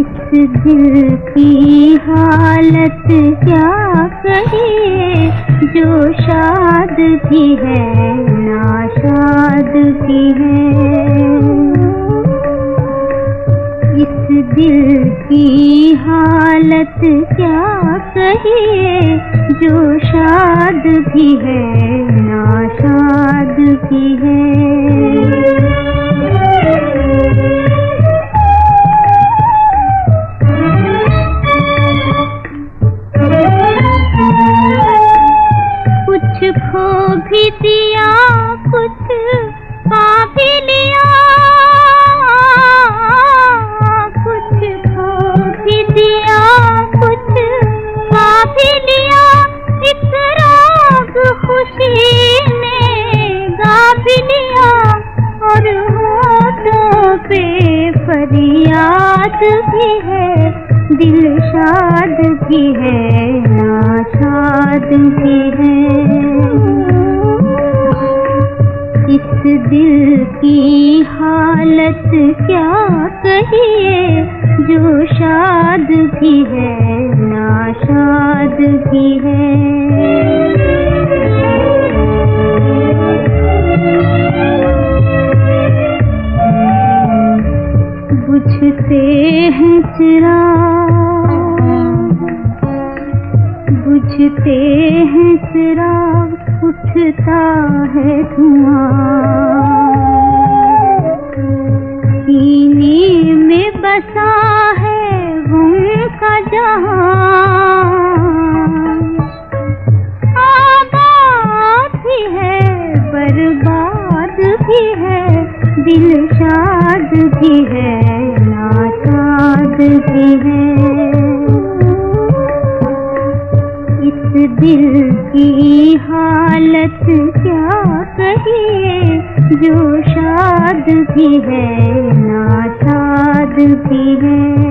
इस दिल की हालत क्या कहे? जो शाद भी है, नाशाद भी है। इस दिल की हालत क्या कहे? जो शाद भी है दिया कुछ भी लिया कुछ खो भी दिया कुछ पा भी लिया एक राग खुशी ने गा भी लिया, और होठों पे फरियाद भी है, दिल शाद भी है नाशाद भी है। दिल की हालत क्या कहिए? जो शाद भी है नाशाद भी है। बुझते हैं चिरा बुझते हैं सिरा उठता है धुआँ। सीने में बसा है उनका जहाँ। आबाद भी है, बर्बाद भी है दिल शाद भी है। दिल की हालत क्या कहिए जो शाद भी है ना शाद भी है।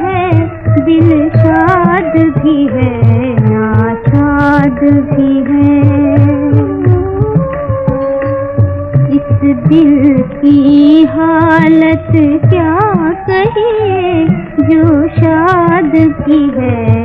है, दिल शाद भी है नाशाद भी है। इस दिल की हालत क्या कहिए, जो शाद भी है।